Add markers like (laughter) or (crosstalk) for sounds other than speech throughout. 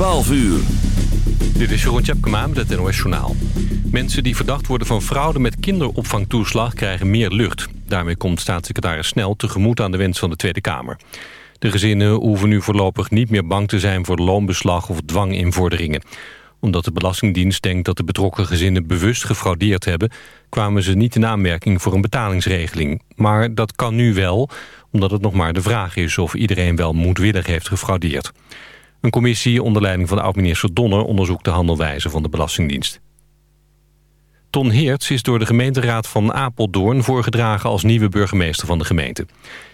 12 uur. Dit is Jeroen Tjepkema met het NOS Journaal. Mensen die verdacht worden van fraude met kinderopvangtoeslag krijgen meer lucht. Daarmee komt staatssecretaris Snel tegemoet aan de wens van de Tweede Kamer. De gezinnen hoeven nu voorlopig niet meer bang te zijn voor loonbeslag of dwanginvorderingen. Omdat de Belastingdienst denkt dat de betrokken gezinnen bewust gefraudeerd hebben... kwamen ze niet in aanmerking voor een betalingsregeling. Maar dat kan nu wel, omdat het nog maar de vraag is of iedereen wel moedwillig heeft gefraudeerd. Een commissie onder leiding van oud-minister Donner onderzoekt de handelwijze van de Belastingdienst. Ton Heerts is door de gemeenteraad van Apeldoorn voorgedragen als nieuwe burgemeester van de gemeente.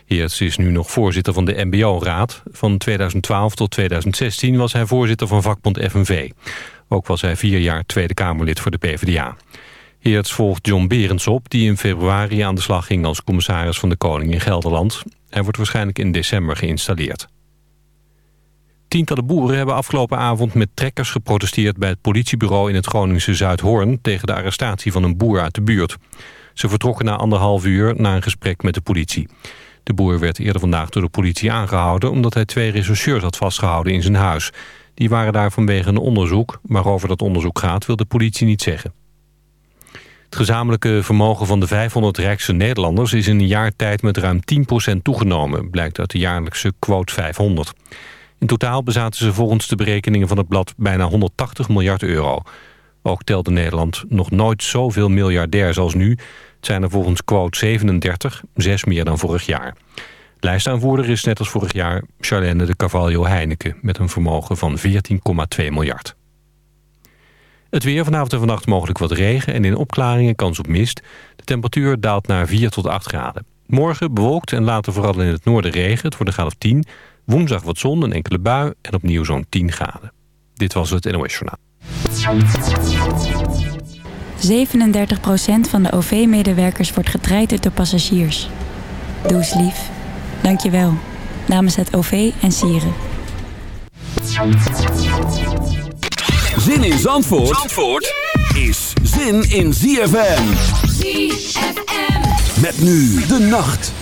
Heerts is nu nog voorzitter van de MBO-raad. Van 2012 tot 2016 was hij voorzitter van vakbond FNV. Ook was hij vier jaar Tweede Kamerlid voor de PvdA. Heerts volgt John Berends op, die in februari aan de slag ging als commissaris van de Koning in Gelderland. Hij wordt waarschijnlijk in december geïnstalleerd. Tientallen boeren hebben afgelopen avond met trekkers geprotesteerd... bij het politiebureau in het Groningse Zuidhoorn... tegen de arrestatie van een boer uit de buurt. Ze vertrokken na anderhalf uur na een gesprek met de politie. De boer werd eerder vandaag door de politie aangehouden... omdat hij twee rechercheurs had vastgehouden in zijn huis. Die waren daar vanwege een onderzoek. Waarover dat onderzoek gaat, wil de politie niet zeggen. Het gezamenlijke vermogen van de 500 rijkste Nederlanders... is in een jaar tijd met ruim 10% toegenomen... blijkt uit de jaarlijkse quote 500. In totaal bezaten ze volgens de berekeningen van het blad bijna 180 miljard euro. Ook telde Nederland nog nooit zoveel miljardairs als nu. Het zijn er volgens quote 37, zes meer dan vorig jaar. Lijstaanvoerder is net als vorig jaar Charlene de Carvalho Heineken... met een vermogen van 14,2 miljard. Het weer vanavond en vannacht mogelijk wat regen... en in opklaringen kans op mist. De temperatuur daalt naar 4 tot 8 graden. Morgen bewolkt en later vooral in het noorden regen. Het wordt een graad of 10. Woensdag wat zon, een enkele bui en opnieuw zo'n 10 graden. Dit was het NOS Journaal. 37% van de OV-medewerkers wordt getraind door passagiers. Doe eens lief. Dank je wel. Namens het OV en Sieren. Zin in Zandvoort, Zandvoort is zin in ZFM. ZFM. Met nu de nacht.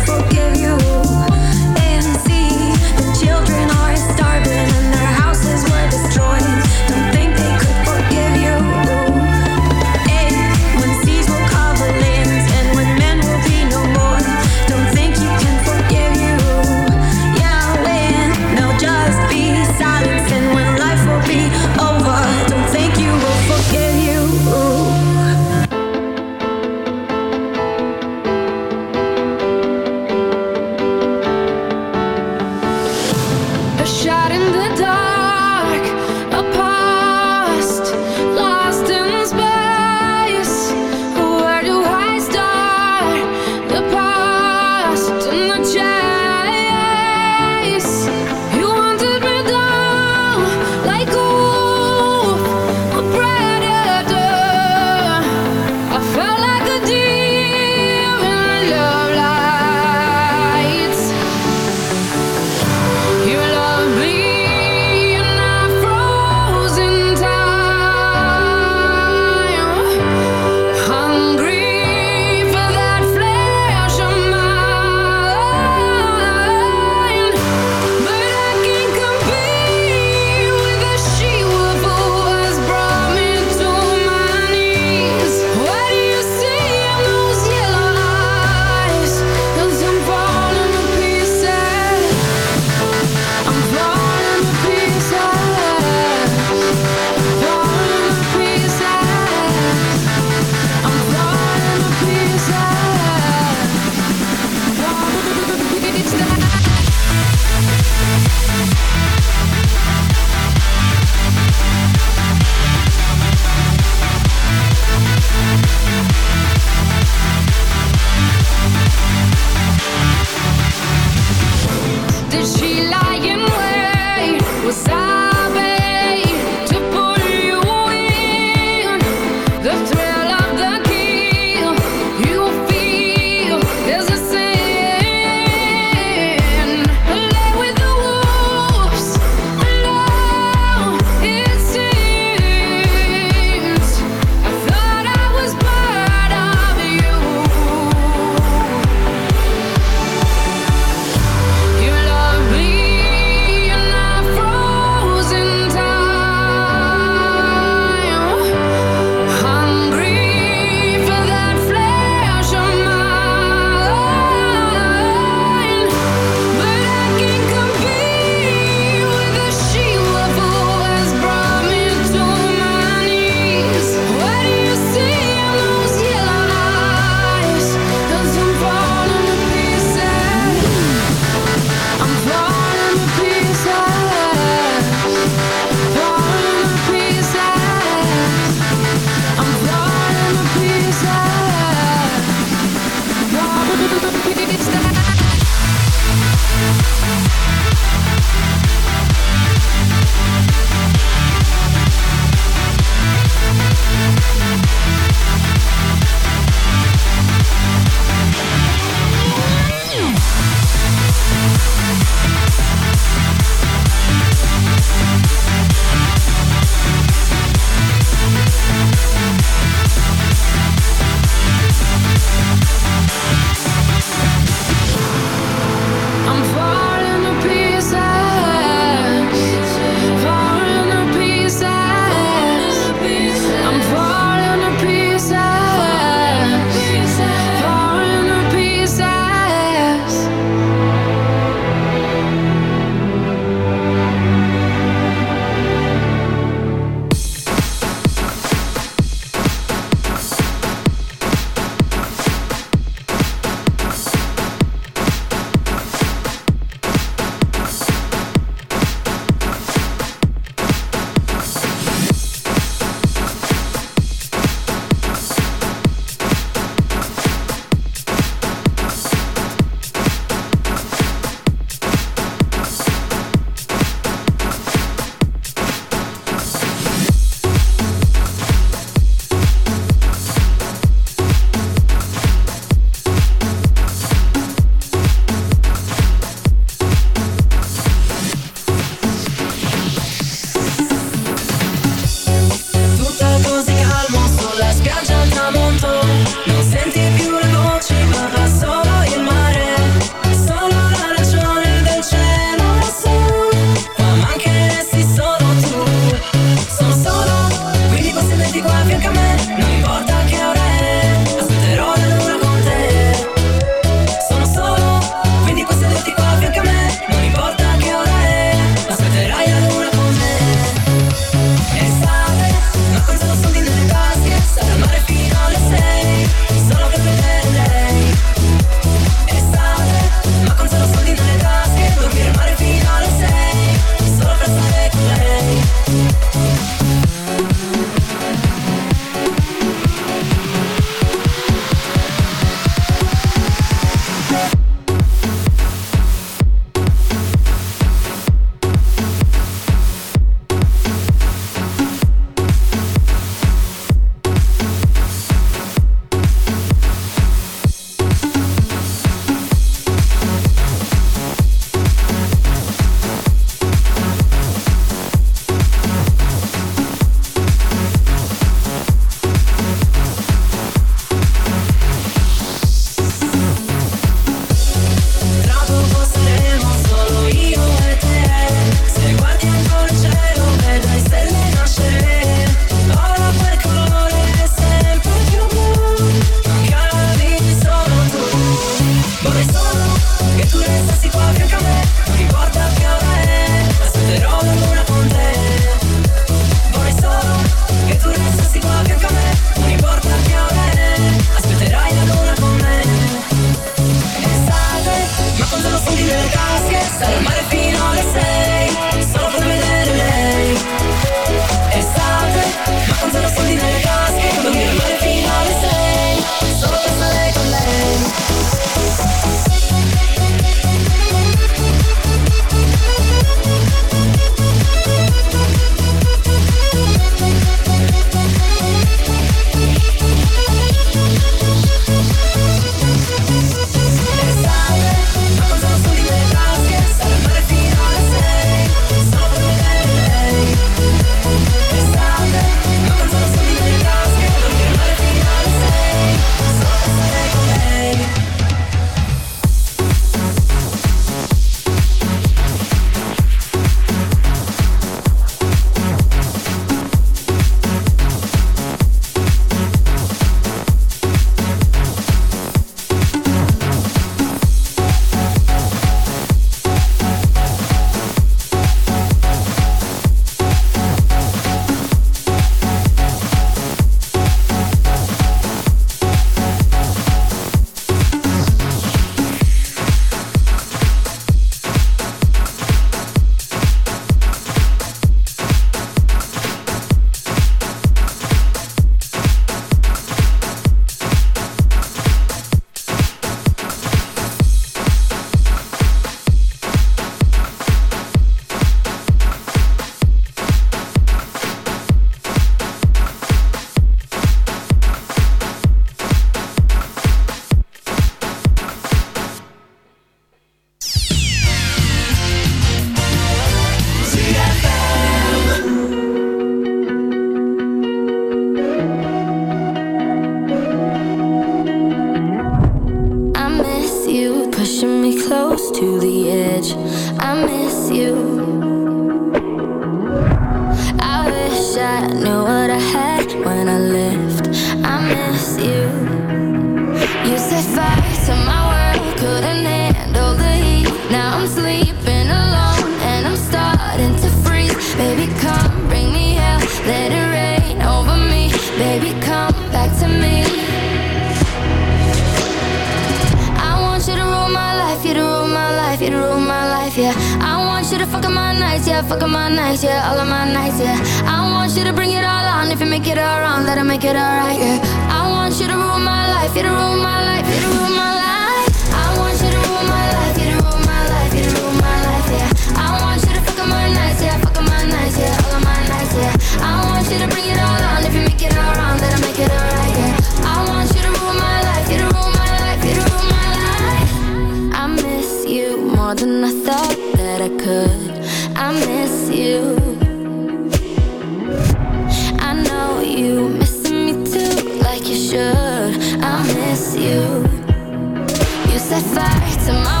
far to my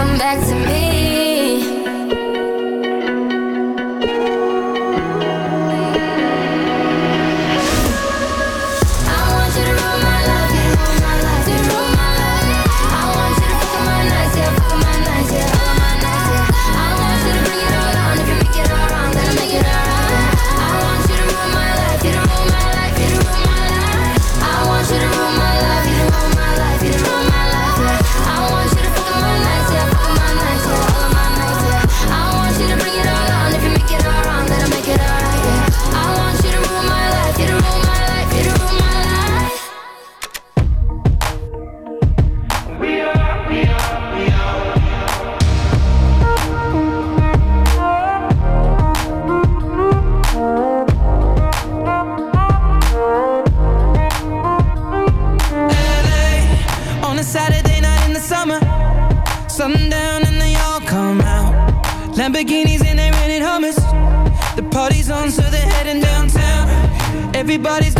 come back to me. Everybody's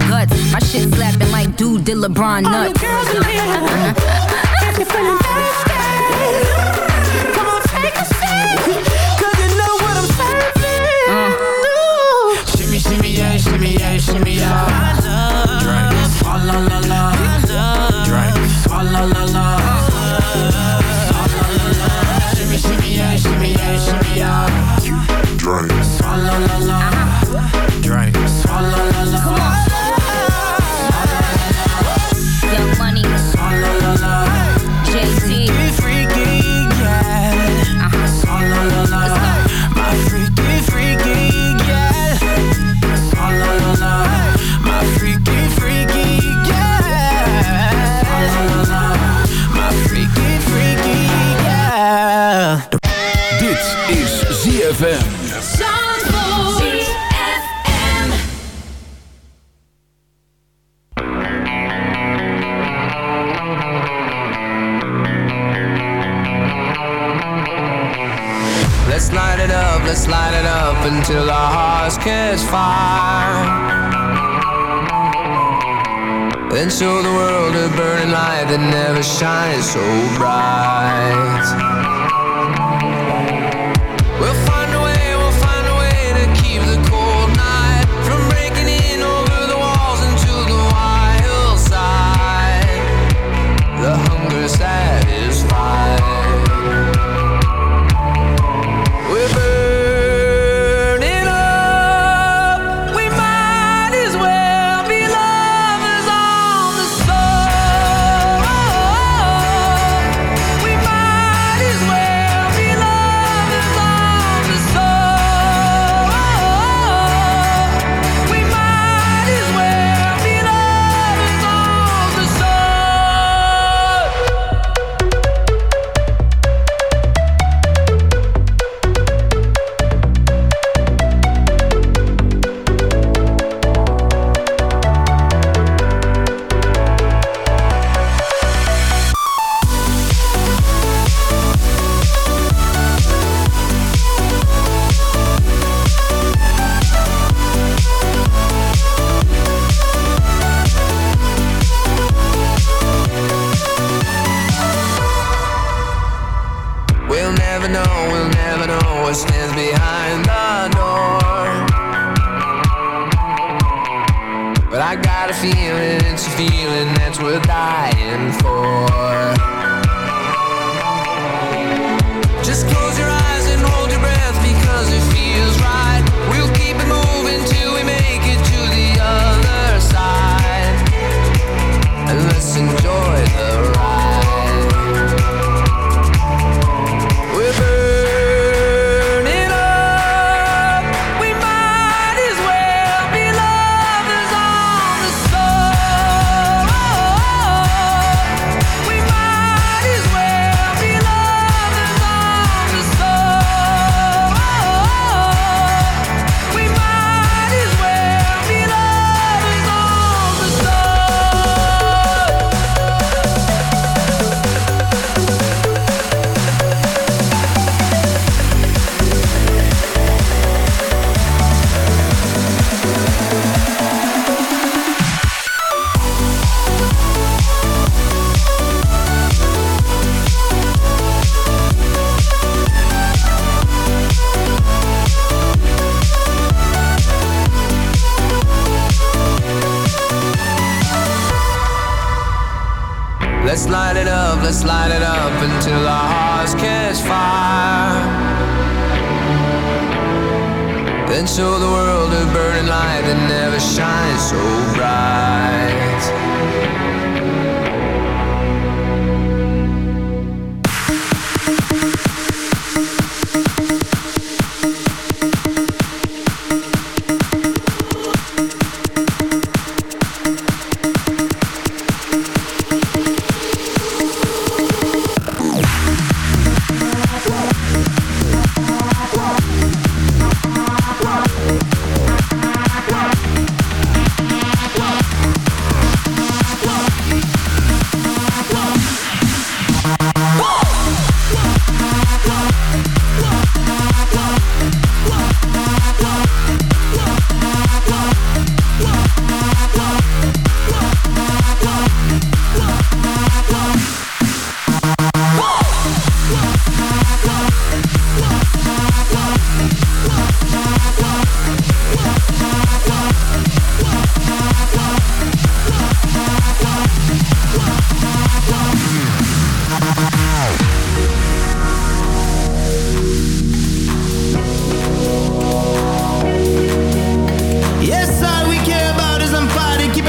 My shit slapping like dude did LeBron nuts. If you're feeling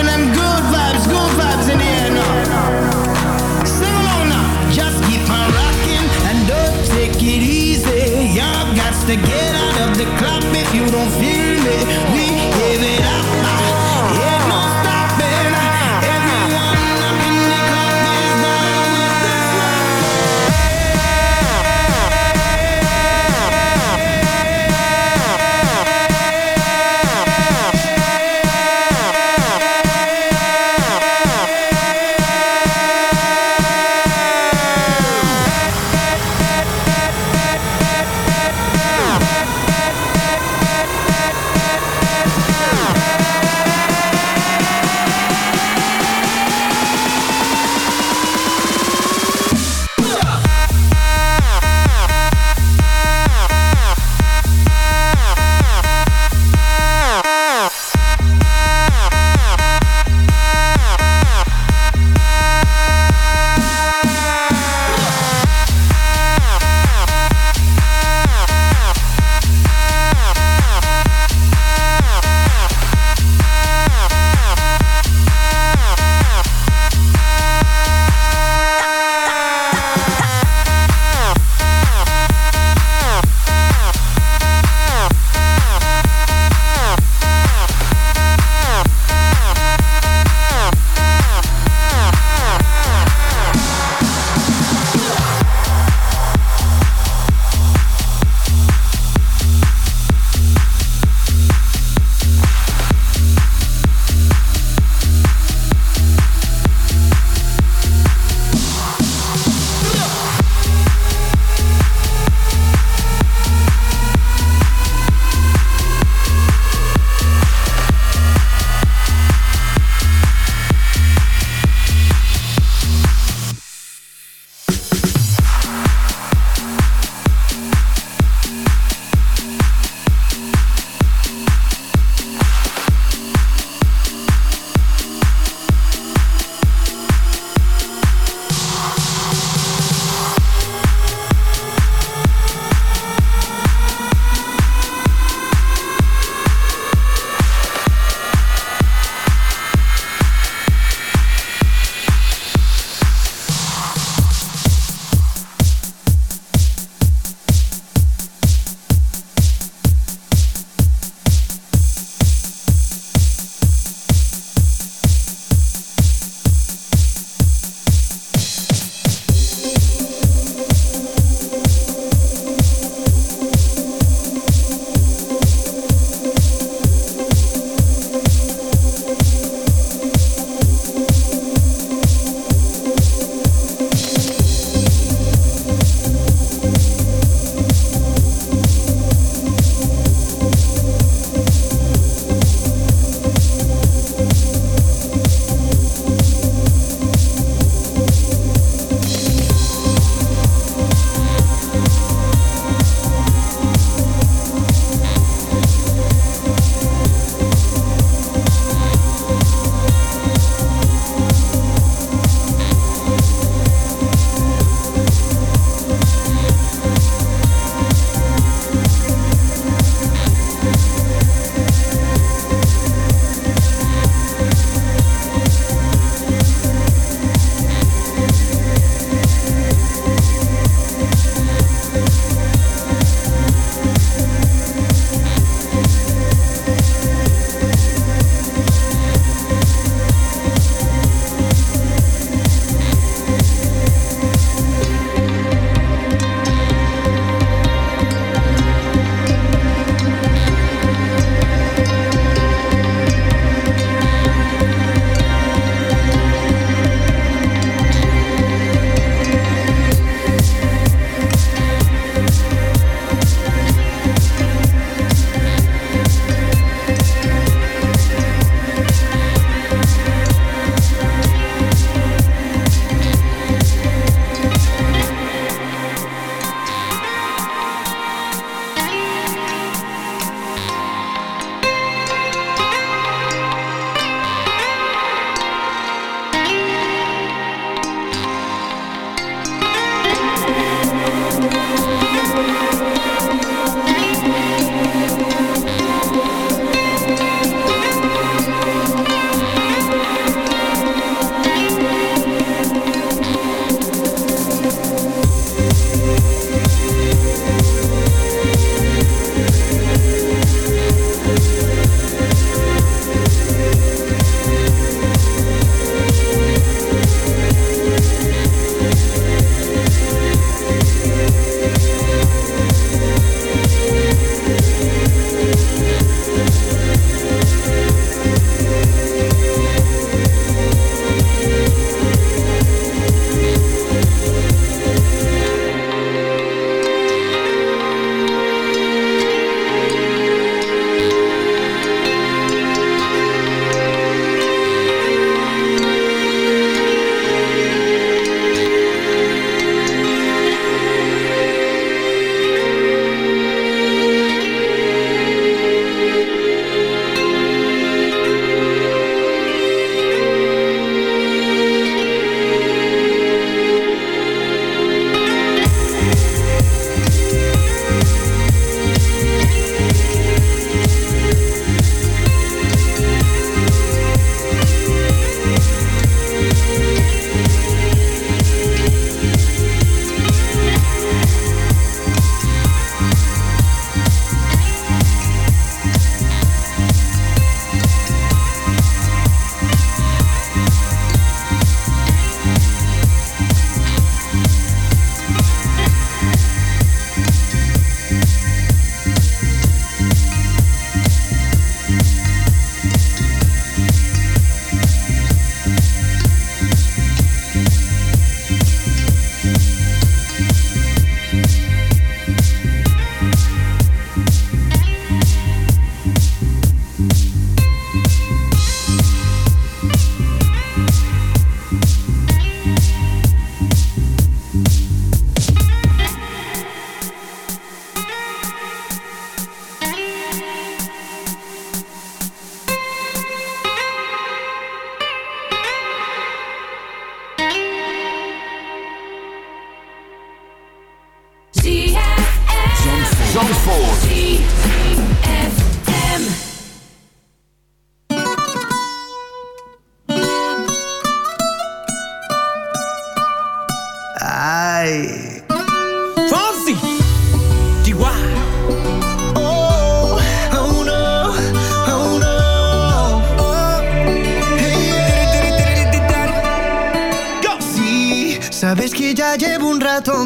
and I'm good.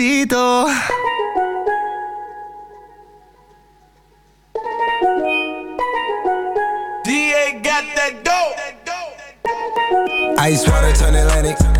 Despacito DA got that dope. Ice water turn Atlantic.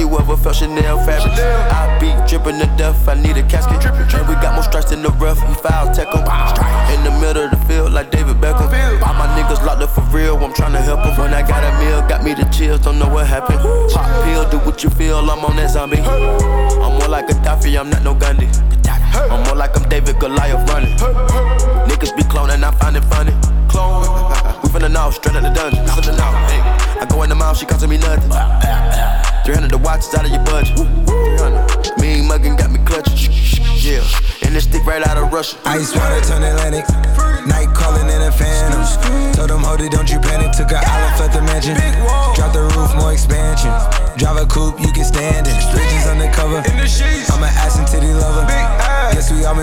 You ever felt Chanel fabric? I be dripping to death, I need a casket. And we got more strikes in the rough, we foul tech em. In the middle of the field, like David Beckham. All my niggas locked up for real, I'm trying to help them. When I got a meal, got me the chills, don't know what happened. Pop pill, do what you feel, I'm on that zombie. I'm more like a Daffy, I'm not no Gandhi. I'm more like I'm David Goliath running. Niggas be cloning, I find it funny. Clone, (laughs) we finna know, straight out the dungeon. I go in the mouth, she costing me nothing. 300 the watch is out of your budget. 300. Mean muggin' got me clutching. Yeah, and this stick right out of Russia. Ice water turn Atlantic. Night calling in a phantom. Told them, hold it, don't you panic. Took a island, left the mansion. Drop the roof, more expansion. Drive a coupe, you can stand it. Bridges undercover. I'm an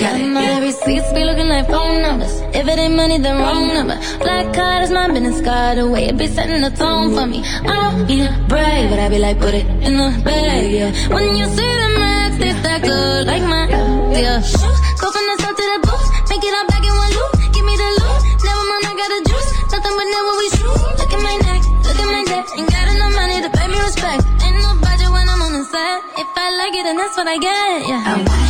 Got it. My receipts be looking like phone numbers. If it ain't money, then wrong number. Black card is my business card away. It be setting the tone for me. I don't a brag, but I be like, put it in the bag, yeah. When you see the max, they that good, like my, yeah. Go from the south to the booth, make it all back in one loop. Give me the loot, never mind, I got the juice. Nothing but never we shoot. Look at my neck, look at my neck. Ain't got enough money to pay me respect. Ain't no budget when I'm on the set. If I like it, then that's what I get. Yeah.